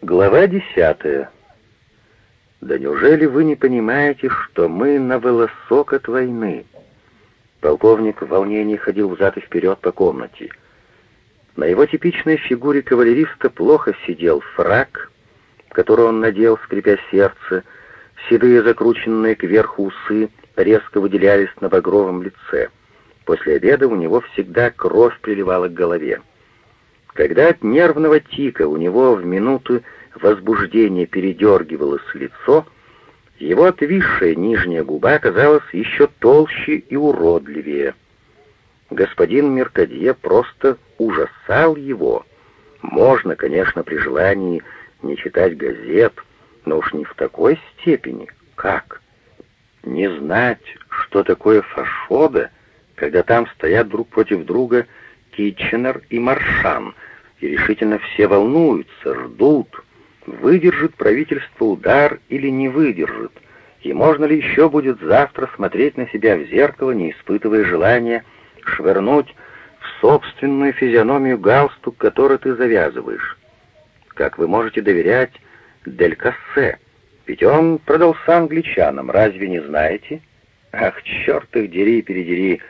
Глава десятая. «Да неужели вы не понимаете, что мы на волосок от войны?» Полковник в волнении ходил взад и вперед по комнате. На его типичной фигуре кавалериста плохо сидел фраг, который он надел, скрипя сердце, седые закрученные кверху усы резко выделялись на багровом лице. После обеда у него всегда кровь приливала к голове. Когда от нервного тика у него в минуты возбуждения передергивалось лицо, его отвисшая нижняя губа казалась еще толще и уродливее. Господин Меркадье просто ужасал его. Можно, конечно, при желании не читать газет, но уж не в такой степени. Как? Не знать, что такое фашода, когда там стоят друг против друга Китченер и Маршан — и решительно все волнуются, ждут, выдержит правительство удар или не выдержит, и можно ли еще будет завтра смотреть на себя в зеркало, не испытывая желания швырнуть в собственную физиономию галстук, который ты завязываешь. Как вы можете доверять Дель Кассе? Ведь он продался англичанам, разве не знаете? Ах, черт их дери, передери!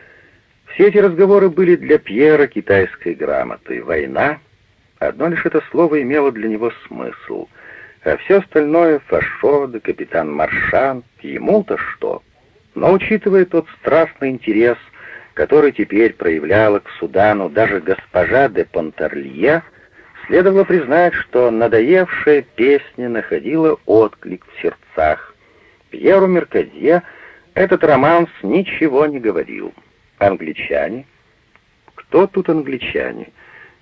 Все эти разговоры были для Пьера китайской грамоты. Война Одно лишь это слово имело для него смысл, а все остальное — Фашода, капитан Маршан, ему-то что? Но учитывая тот страстный интерес, который теперь проявляла к Судану даже госпожа де Понтарлье, следовало признать, что надоевшая песня находила отклик в сердцах. Пьеру Меркадье этот романс ничего не говорил. Англичане? Кто тут англичане?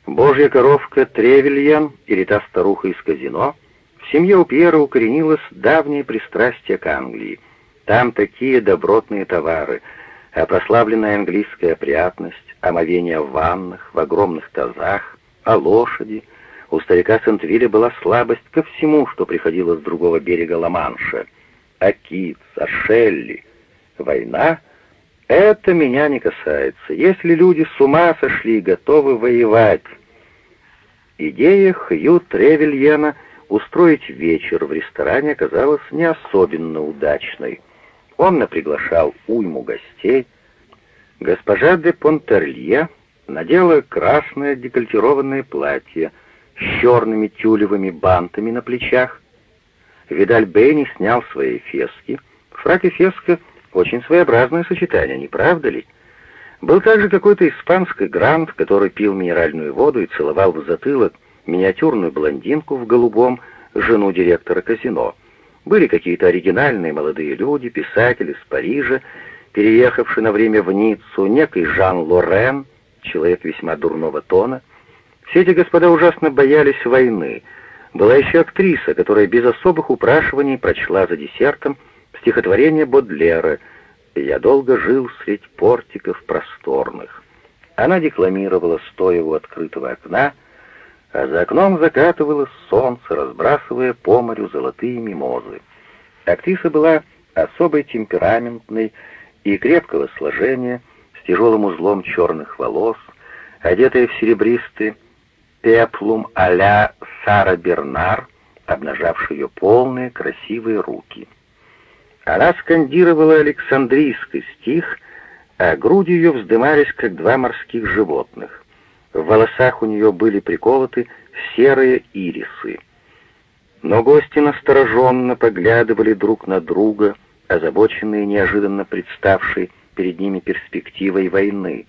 Божья коровка Тревельян или та старуха из казино, в семье у Пьера укоренилось давнее пристрастие к Англии. Там такие добротные товары, а прославленная английская опрятность, омовение в ваннах, в огромных тазах, а лошади. У старика Сент-Вилля была слабость ко всему, что приходило с другого берега Ла-Манша. А Китс, а Шелли. Война — это меня не касается. Если люди с ума сошли и готовы воевать, Идея Хью Тревельена устроить вечер в ресторане оказалась не особенно удачной. Он наприглашал уйму гостей. Госпожа де Понтерлье надела красное декольтированное платье с черными тюлевыми бантами на плечах. Видаль Бенни снял свои фески. Фрак и феска — очень своеобразное сочетание, не правда ли? Был также какой-то испанский грант, который пил минеральную воду и целовал в затылок миниатюрную блондинку в голубом, жену директора казино. Были какие-то оригинальные молодые люди, писатели из Парижа, переехавший на время в Ниццу, некий Жан Лорен, человек весьма дурного тона. Все эти господа ужасно боялись войны. Была еще актриса, которая без особых упрашиваний прочла за десертом стихотворение Бодлера — я долго жил средь портиков просторных. Она декламировала, стоя у открытого окна, а за окном закатывалось солнце, разбрасывая по морю золотые мимозы. Актриса была особой темпераментной и крепкого сложения, с тяжелым узлом черных волос, одетая в серебристый пеплум а-ля Сара Бернар, обнажавший ее полные красивые руки. Она скандировала Александрийский стих, а груди ее вздымались, как два морских животных. В волосах у нее были приколоты серые ирисы. Но гости настороженно поглядывали друг на друга, озабоченные неожиданно представшей перед ними перспективой войны.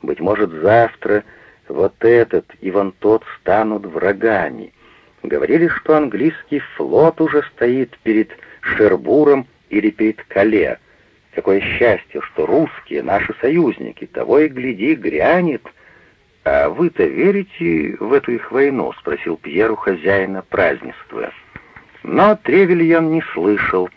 Быть может, завтра вот этот и вон тот станут врагами. Говорили, что английский флот уже стоит перед Шербуром или перед Кале. Какое счастье, что русские, наши союзники, того и гляди, грянет. А вы-то верите в эту их войну? Спросил Пьер у хозяина празднества. Но Тревельян не слышал.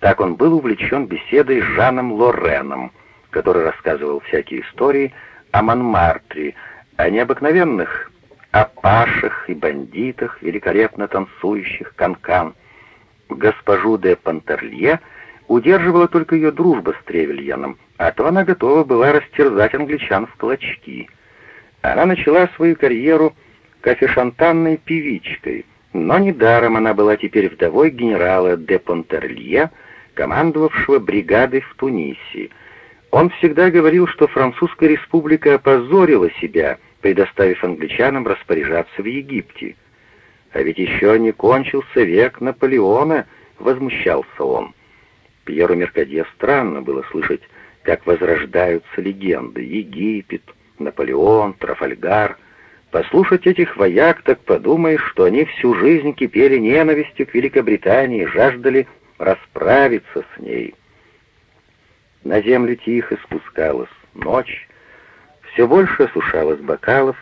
Так он был увлечен беседой с Жаном Лореном, который рассказывал всякие истории о Монмартре, о необыкновенных апашах и бандитах, великолепно танцующих канкан. Госпожу де Пантерлье — удерживала только ее дружба с Тревельяном, а то она готова была растерзать англичан в клочки. Она начала свою карьеру кофешантанной певичкой, Но недаром она была теперь вдовой генерала де Понтерлье, командовавшего бригадой в Тунисе. Он всегда говорил, что Французская республика опозорила себя, предоставив англичанам распоряжаться в Египте. А ведь еще не кончился век Наполеона, возмущался он. Пьеру Меркадье странно было слышать, как возрождаются легенды Египет, Наполеон, Трафальгар. Послушать этих вояк, так подумаешь, что они всю жизнь кипели ненавистью к Великобритании, жаждали расправиться с ней. На землю тихо спускалась ночь, все больше осушалось бокалов,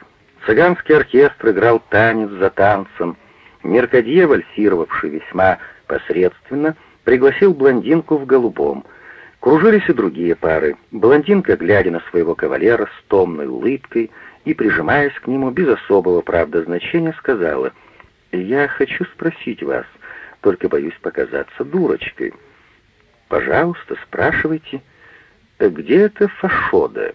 цыганский оркестр играл танец за танцем, Меркадье, вальсировавший весьма посредственно, пригласил блондинку в голубом. Кружились и другие пары. Блондинка, глядя на своего кавалера с томной улыбкой и прижимаясь к нему без особого, правда, значения, сказала, «Я хочу спросить вас, только боюсь показаться дурочкой. Пожалуйста, спрашивайте, где это Фашода?»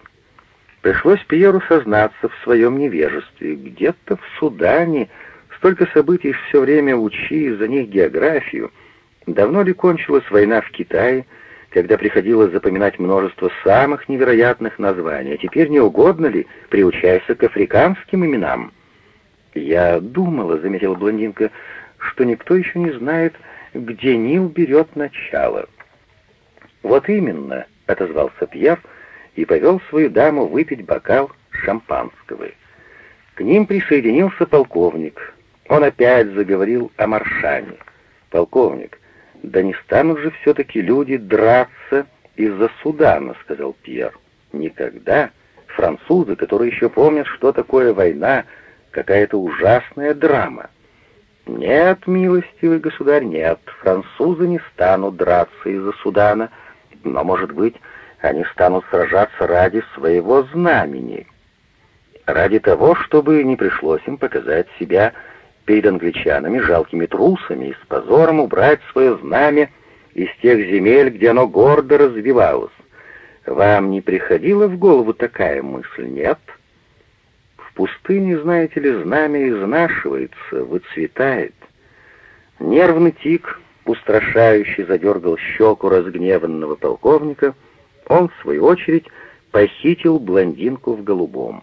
Пришлось Пьеру сознаться в своем невежестве. Где-то в Судане столько событий все время учи, за них географию — Давно ли кончилась война в Китае, когда приходилось запоминать множество самых невероятных названий, а теперь не угодно ли приучайся к африканским именам? «Я думала», — заметила блондинка, — «что никто еще не знает, где Нил берет начало». «Вот именно», — отозвался Пьер и повел свою даму выпить бокал шампанского. К ним присоединился полковник. Он опять заговорил о Маршане. «Полковник, «Да не станут же все-таки люди драться из-за Судана», — сказал Пьер. «Никогда. Французы, которые еще помнят, что такое война, какая-то ужасная драма». «Нет, милостивый государь, нет, французы не станут драться из-за Судана, но, может быть, они станут сражаться ради своего знамени, ради того, чтобы не пришлось им показать себя перед англичанами жалкими трусами и с позором убрать свое знамя из тех земель, где оно гордо развивалось. Вам не приходила в голову такая мысль, нет? В пустыне, знаете ли, знамя изнашивается, выцветает. Нервный тик, устрашающий, задергал щеку разгневанного полковника. Он, в свою очередь, похитил блондинку в голубом.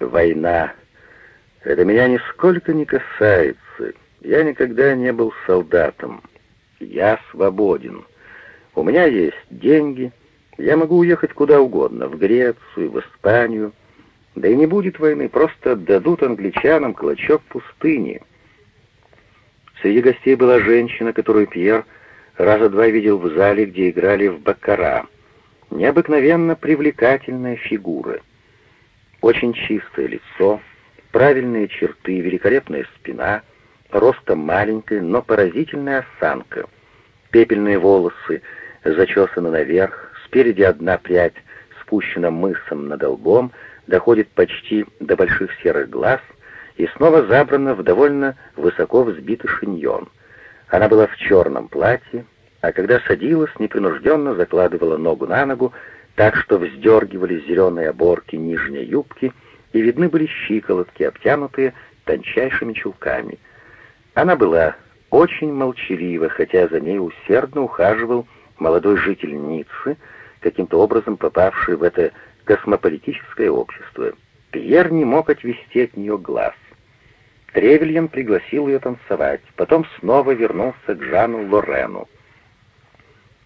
Война это меня нисколько не касается. Я никогда не был солдатом. Я свободен. У меня есть деньги. Я могу уехать куда угодно, в Грецию, в Испанию. Да и не будет войны, просто отдадут англичанам клочок пустыни. Среди гостей была женщина, которую Пьер раза два видел в зале, где играли в баккара. Необыкновенно привлекательная фигура. Очень чистое лицо, правильные черты, великолепная спина, ростом маленькая, но поразительная осанка, пепельные волосы зачесаны наверх, спереди одна прядь спущена мысом над лбом, доходит почти до больших серых глаз и снова забрана в довольно высоко взбитый шиньон. Она была в черном платье, а когда садилась, непринужденно закладывала ногу на ногу, так что вздергивались зеленые оборки нижней юбки — и видны были щиколотки, обтянутые тончайшими чулками. Она была очень молчалива, хотя за ней усердно ухаживал молодой житель Ниццы, каким-то образом попавший в это космополитическое общество. Пьер не мог отвести от нее глаз. Тревельян пригласил ее танцевать, потом снова вернулся к Жану Лорену.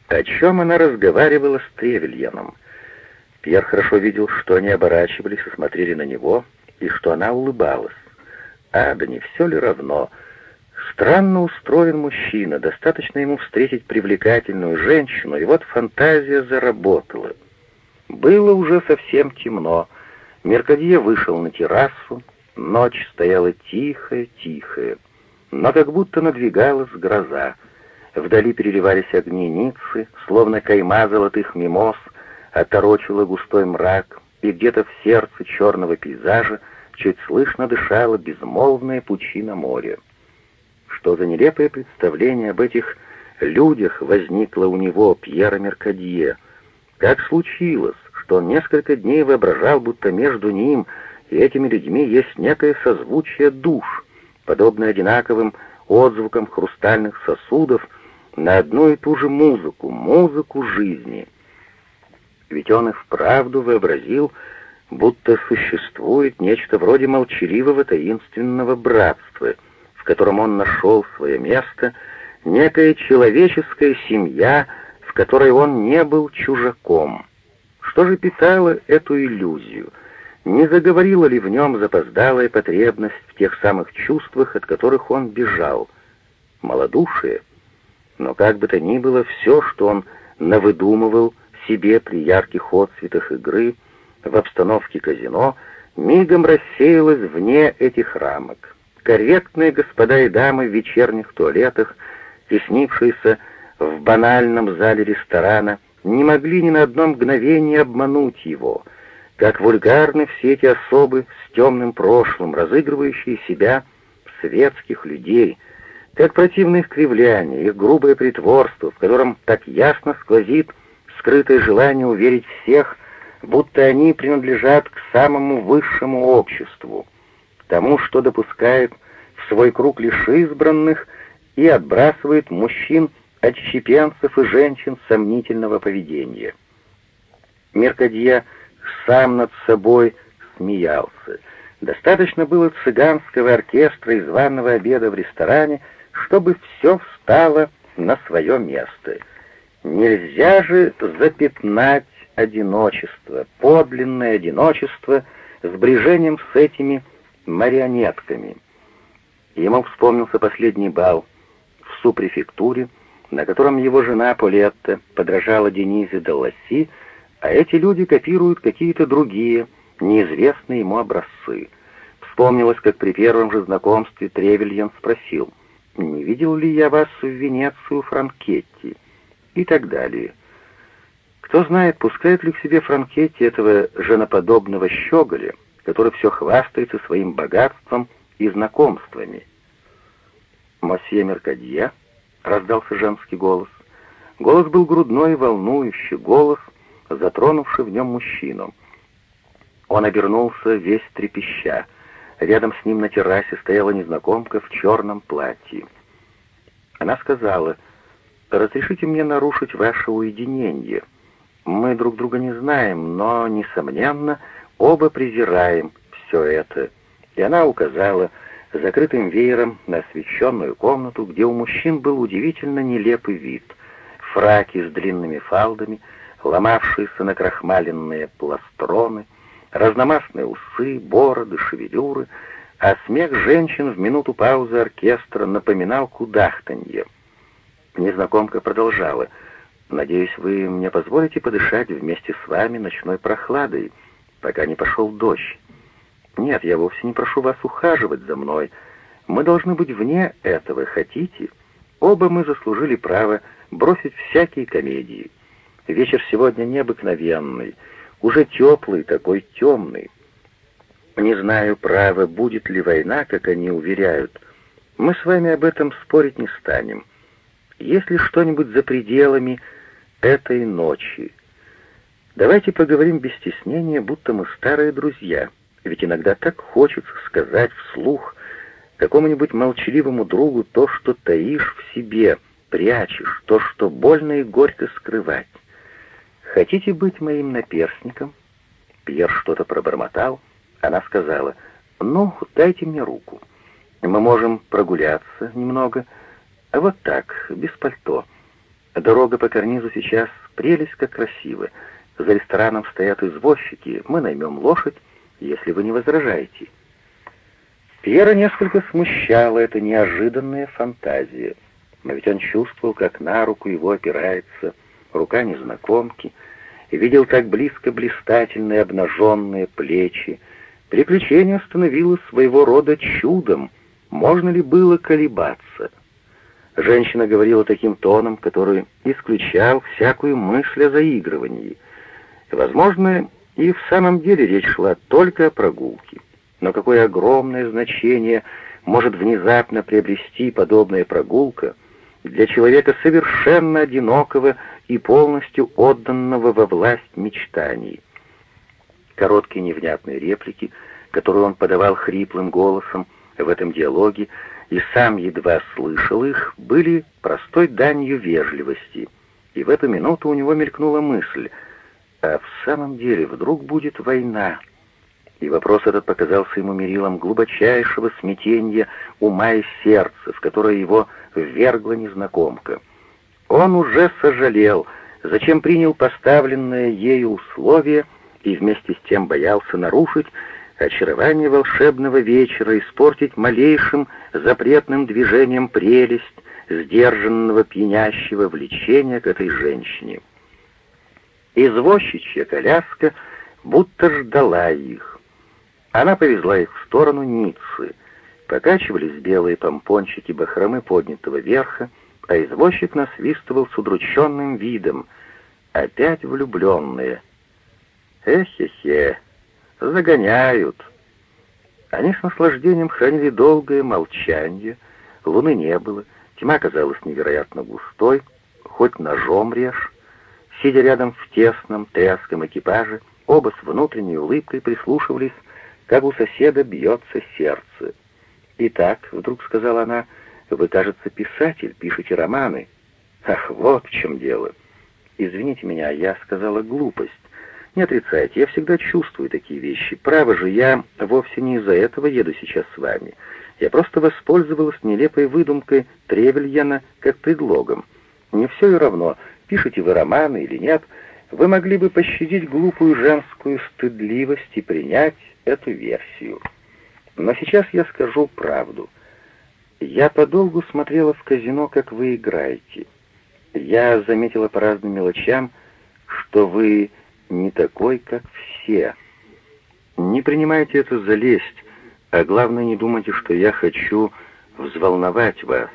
О чем она разговаривала с Тревельяном? Пьер хорошо видел, что они оборачивались и смотрели на него, и что она улыбалась. А, да не все ли равно? Странно устроен мужчина, достаточно ему встретить привлекательную женщину, и вот фантазия заработала. Было уже совсем темно. Меркадье вышел на террасу, ночь стояла тихая-тихая, но как будто надвигалась гроза. Вдали переливались огни Ниццы, словно кайма золотых мимоз — оторочила густой мрак, и где-то в сердце черного пейзажа чуть слышно дышала безмолвная пучина моря. Что за нелепое представление об этих людях возникло у него, Пьера Меркадье? Как случилось, что он несколько дней воображал, будто между ним и этими людьми есть некое созвучие душ, подобно одинаковым отзвукам хрустальных сосудов, на одну и ту же музыку, музыку жизни. Ведь он и вправду вообразил, будто существует нечто вроде молчаливого таинственного братства, в котором он нашел свое место, некая человеческая семья, в которой он не был чужаком. Что же питало эту иллюзию? Не заговорила ли в нем запоздалая потребность в тех самых чувствах, от которых он бежал? Малодушие? Но как бы то ни было, все, что он навыдумывал себе при ярких отцветах игры, в обстановке казино, мигом рассеялось вне этих рамок. Корректные господа и дамы в вечерних туалетах, теснившиеся в банальном зале ресторана, не могли ни на одно мгновение обмануть его, как вульгарны все эти особы с темным прошлым, разыгрывающие себя светских людей, как противное их их грубое притворство, в котором так ясно сквозит скрытое желание уверить всех, будто они принадлежат к самому высшему обществу, тому, что допускает в свой круг лишь избранных и отбрасывает мужчин отщепенцев и женщин сомнительного поведения. Меркадье сам над собой смеялся. Достаточно было цыганского оркестра и званого обеда в ресторане, чтобы все встало на свое место. Нельзя же запятнать одиночество, подлинное одиночество сближением с этими марионетками. Ему вспомнился последний бал в супрефектуре, на котором его жена Полетта подражала Денизе Далласи, а эти люди копируют какие-то другие, неизвестные ему образцы. Вспомнилось, как при первом же знакомстве Тревельян спросил, «Не видел ли я вас в Венецию Франкетти?» И так далее. Кто знает, пускает ли к себе Франкетти этого женоподобного щеголя, который все хвастается своим богатством и знакомствами. «Мосье Меркадье?» раздался женский голос. Голос был грудной и волнующий, голос, затронувший в нем мужчину. Он обернулся весь трепеща. Рядом с ним на террасе стояла незнакомка в черном платье. Она сказала, «Разрешите мне нарушить ваше уединение. Мы друг друга не знаем, но, несомненно, оба презираем все это». И она указала закрытым веером на освещенную комнату, где у мужчин был удивительно нелепый вид. Фраки с длинными фалдами, ломавшиеся на крахмаленные пластроны, разномастные усы, бороды, шевелюры, а смех женщин в минуту паузы оркестра напоминал кудахтанье. Незнакомка продолжала. «Надеюсь, вы мне позволите подышать вместе с вами ночной прохладой, пока не пошел дождь. Нет, я вовсе не прошу вас ухаживать за мной. Мы должны быть вне этого, хотите? Оба мы заслужили право бросить всякие комедии. Вечер сегодня необыкновенный, уже теплый, такой темный. Не знаю, право, будет ли война, как они уверяют. Мы с вами об этом спорить не станем. Есть ли что-нибудь за пределами этой ночи? Давайте поговорим без стеснения, будто мы старые друзья». Ведь иногда так хочется сказать вслух какому-нибудь молчаливому другу то, что таишь в себе, прячешь, то, что больно и горько скрывать. «Хотите быть моим наперстником?» Пьер что-то пробормотал. Она сказала, «Ну, дайте мне руку. Мы можем прогуляться немного. Вот так, без пальто. Дорога по карнизу сейчас прелесть как красиво. За рестораном стоят извозчики, мы наймем лошадь, если вы не возражаете». Пьера несколько смущала эта неожиданная фантазия, но ведь он чувствовал, как на руку его опирается рука незнакомки, и видел так близко блистательные обнаженные плечи. Приключение становилось своего рода чудом. Можно ли было колебаться? Женщина говорила таким тоном, который исключал всякую мысль о заигрывании. Возможно, и в самом деле речь шла только о прогулке. Но какое огромное значение может внезапно приобрести подобная прогулка для человека совершенно одинокого и полностью отданного во власть мечтаний. Короткие невнятные реплики, которые он подавал хриплым голосом, в этом диалоге, и сам едва слышал их, были простой данью вежливости. И в эту минуту у него мелькнула мысль, а в самом деле вдруг будет война. И вопрос этот показался ему мерилом глубочайшего смятения ума и сердца, в которое его ввергла незнакомка. Он уже сожалел, зачем принял поставленное ею условие и вместе с тем боялся нарушить очарование волшебного вечера, испортить малейшим запретным движением прелесть сдержанного пьянящего влечения к этой женщине. Извозчичья коляска будто ждала их. Она повезла их в сторону Ниццы. Покачивались белые помпончики бахромы поднятого верха, а извозчик насвистывал с удрученным видом. Опять влюбленные. Эхе-хе, загоняют. Они с наслаждением хранили долгое молчание, луны не было, тьма казалась невероятно густой, хоть ножом режь. Сидя рядом в тесном, тряском экипаже, оба с внутренней улыбкой прислушивались, как у соседа бьется сердце. «Итак», — вдруг сказала она, — «вы, кажется, писатель, пишете романы». «Ах, вот в чем дело!» «Извините меня, я сказала глупость. Не отрицайте, я всегда чувствую такие вещи. Право же, я вовсе не из-за этого еду сейчас с вами. Я просто воспользовалась нелепой выдумкой Тревельяна как предлогом. Не все и равно, пишете вы романы или нет, вы могли бы пощадить глупую женскую стыдливость и принять эту версию. Но сейчас я скажу правду. Я подолгу смотрела в казино, как вы играете. Я заметила по разным мелочам, что вы не такой, как все. Не принимайте это за лесть, а главное не думайте, что я хочу взволновать вас.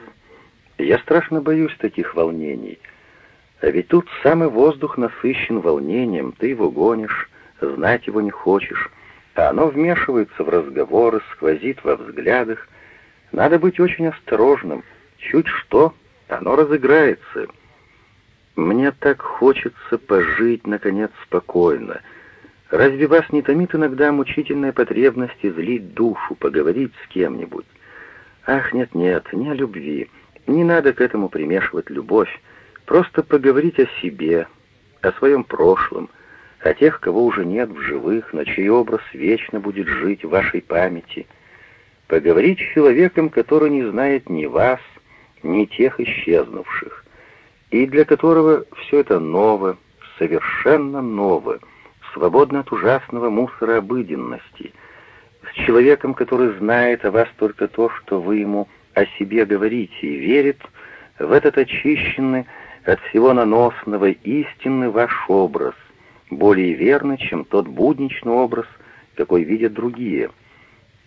Я страшно боюсь таких волнений. А ведь тут самый воздух насыщен волнением, ты его гонишь, знать его не хочешь, а оно вмешивается в разговоры, сквозит во взглядах. Надо быть очень осторожным, чуть что, оно разыграется». Мне так хочется пожить, наконец, спокойно. Разве вас не томит иногда мучительная потребность излить душу, поговорить с кем-нибудь? Ах, нет-нет, не о любви. Не надо к этому примешивать любовь. Просто поговорить о себе, о своем прошлом, о тех, кого уже нет в живых, но чей образ вечно будет жить в вашей памяти. Поговорить с человеком, который не знает ни вас, ни тех исчезнувших и для которого все это ново, совершенно ново, свободно от ужасного мусора обыденности, с человеком, который знает о вас только то, что вы ему о себе говорите, и верит в этот очищенный от всего наносного истинный ваш образ, более верный, чем тот будничный образ, какой видят другие.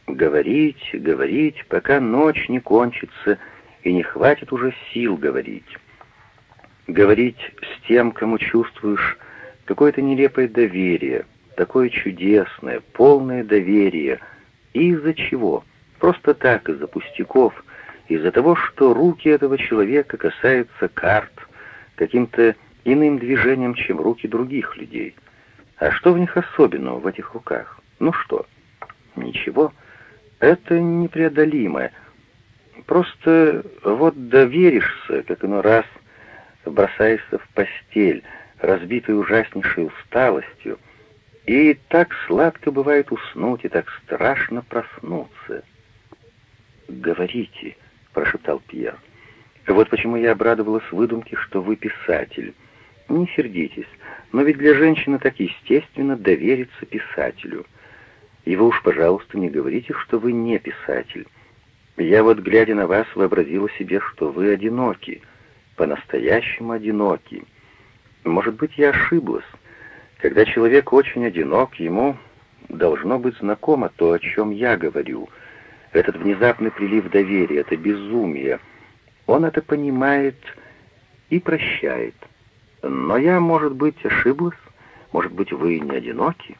Говорить, говорить, пока ночь не кончится, и не хватит уже сил говорить говорить с тем, кому чувствуешь какое-то нелепое доверие, такое чудесное, полное доверие. И из-за чего? Просто так, из-за пустяков, из-за того, что руки этого человека касаются карт каким-то иным движением, чем руки других людей. А что в них особенного, в этих руках? Ну что? Ничего. Это непреодолимое. Просто вот доверишься, как иной раз — бросаешься в постель, разбитый ужаснейшей усталостью, и так сладко бывает уснуть, и так страшно проснуться. «Говорите», — прошептал Пьер. «Вот почему я обрадовалась выдумке, что вы писатель. Не сердитесь, но ведь для женщины так естественно довериться писателю. И вы уж, пожалуйста, не говорите, что вы не писатель. Я вот, глядя на вас, вообразила себе, что вы одиноки» по-настоящему одиноки. Может быть, я ошиблась. Когда человек очень одинок, ему должно быть знакомо то, о чем я говорю. Этот внезапный прилив доверия, это безумие. Он это понимает и прощает. Но я, может быть, ошиблась? Может быть, вы не одиноки?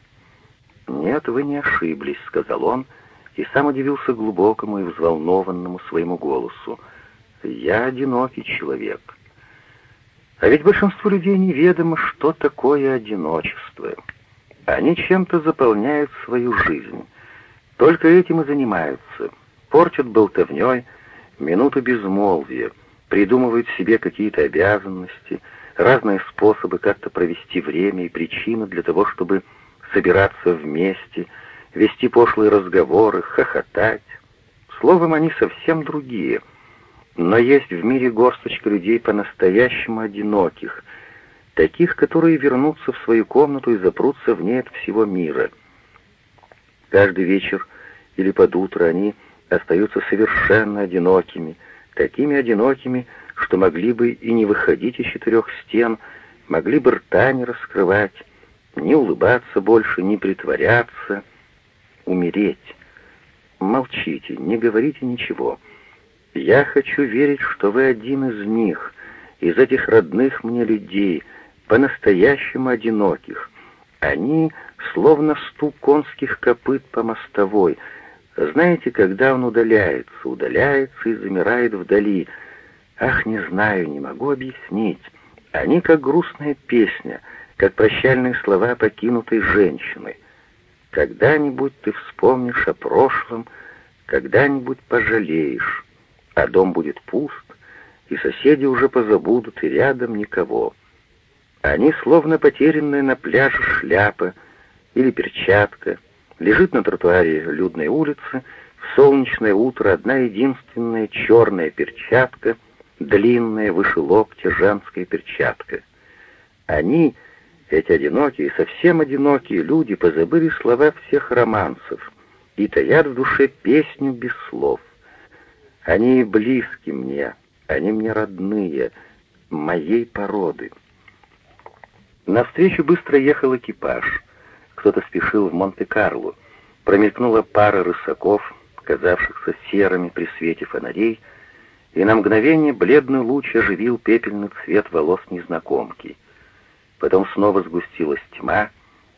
Нет, вы не ошиблись, сказал он, и сам удивился глубокому и взволнованному своему голосу. Я одинокий человек. А ведь большинству людей неведомо, что такое одиночество. Они чем-то заполняют свою жизнь. Только этим и занимаются. портят болтовней минуту безмолвия, придумывают себе какие-то обязанности, разные способы как-то провести время и причины для того, чтобы собираться вместе, вести пошлые разговоры, хохотать. Словом, они совсем другие. Но есть в мире горсточка людей по-настоящему одиноких, таких, которые вернутся в свою комнату и запрутся в ней от всего мира. Каждый вечер или под утро они остаются совершенно одинокими, такими одинокими, что могли бы и не выходить из четырех стен, могли бы рта не раскрывать, не улыбаться больше, не притворяться, умереть. Молчите, не говорите ничего. Я хочу верить, что вы один из них, из этих родных мне людей, по-настоящему одиноких. Они словно стук конских копыт по мостовой. Знаете, когда он удаляется, удаляется и замирает вдали. Ах, не знаю, не могу объяснить. Они как грустная песня, как прощальные слова покинутой женщины. Когда-нибудь ты вспомнишь о прошлом, когда-нибудь пожалеешь, а дом будет пуст, и соседи уже позабудут, и рядом никого. Они словно потерянная на пляже шляпа или перчатка, лежит на тротуаре людной улицы, в солнечное утро одна единственная черная перчатка, длинная выше локтя женская перчатка. Они, эти одинокие, совсем одинокие люди, позабыли слова всех романсов и таят в душе песню без слов. Они близки мне, они мне родные, моей породы. Навстречу быстро ехал экипаж. Кто-то спешил в Монте-Карло. Промелькнула пара рысаков, казавшихся серыми при свете фонарей, и на мгновение бледный луч оживил пепельный цвет волос незнакомки. Потом снова сгустилась тьма,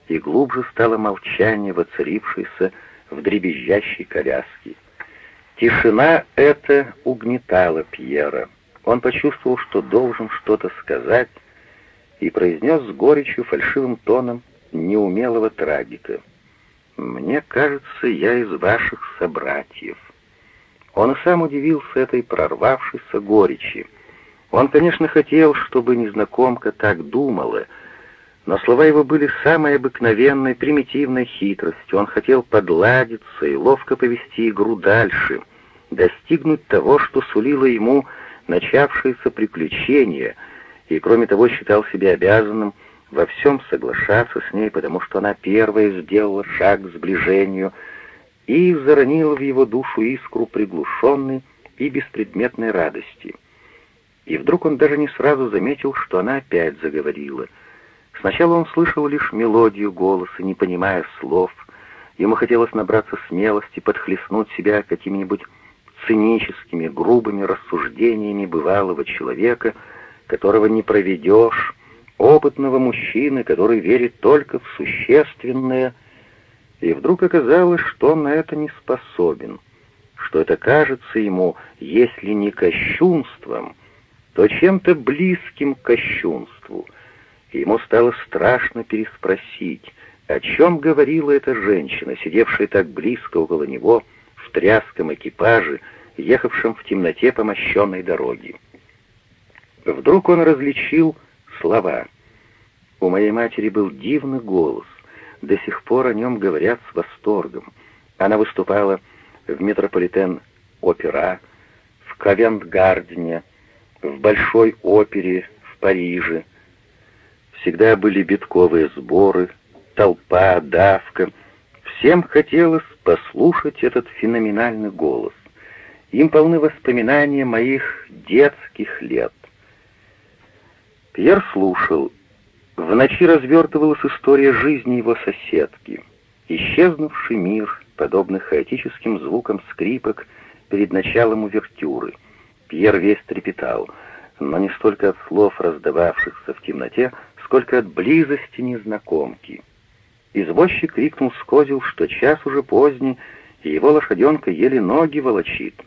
и глубже стало молчание, воцарившееся в дребезжащей коляске. Тишина эта угнетала Пьера. Он почувствовал, что должен что-то сказать, и произнес с горечью фальшивым тоном неумелого трагика. «Мне кажется, я из ваших собратьев». Он и сам удивился этой прорвавшейся горечи. Он, конечно, хотел, чтобы незнакомка так думала, но слова его были самой обыкновенной, примитивной хитростью. Он хотел подладиться и ловко повести игру дальше, достигнуть того, что сулило ему начавшееся приключение — и, кроме того, считал себя обязанным во всем соглашаться с ней, потому что она первая сделала шаг к сближению и заронила в его душу искру приглушенной и беспредметной радости. И вдруг он даже не сразу заметил, что она опять заговорила. Сначала он слышал лишь мелодию голоса, не понимая слов. Ему хотелось набраться смелости, подхлестнуть себя какими-нибудь циническими, грубыми рассуждениями бывалого человека — которого не проведешь, опытного мужчины, который верит только в существенное, и вдруг оказалось, что он на это не способен, что это кажется ему, если не кощунством, то чем-то близким к кощунству. И ему стало страшно переспросить, о чем говорила эта женщина, сидевшая так близко около него в тряском экипаже, ехавшем в темноте по мощенной дороге. Вдруг он различил слова. У моей матери был дивный голос. До сих пор о нем говорят с восторгом. Она выступала в Метрополитен-опера, в Ковент-Гардене, в Большой опере в Париже. Всегда были битковые сборы, толпа, давка. Всем хотелось послушать этот феноменальный голос. Им полны воспоминания моих детских лет. Пьер слушал. В ночи развертывалась история жизни его соседки. Исчезнувший мир, подобный хаотическим звукам скрипок перед началом увертюры. Пьер весь трепетал, но не столько от слов, раздававшихся в темноте, сколько от близости незнакомки. Извозчик крикнул с что час уже поздний, и его лошаденка еле ноги волочит.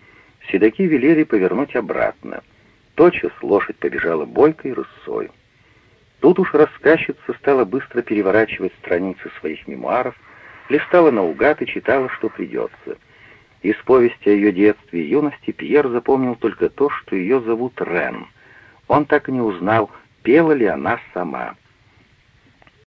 Седаки велели повернуть обратно. Тотчас лошадь побежала бойкой рысой. Тут уж рассказчица стала быстро переворачивать страницы своих мемуаров, листала наугад и читала, что придется. Из повести о ее детстве и юности Пьер запомнил только то, что ее зовут Рен. Он так и не узнал, пела ли она сама.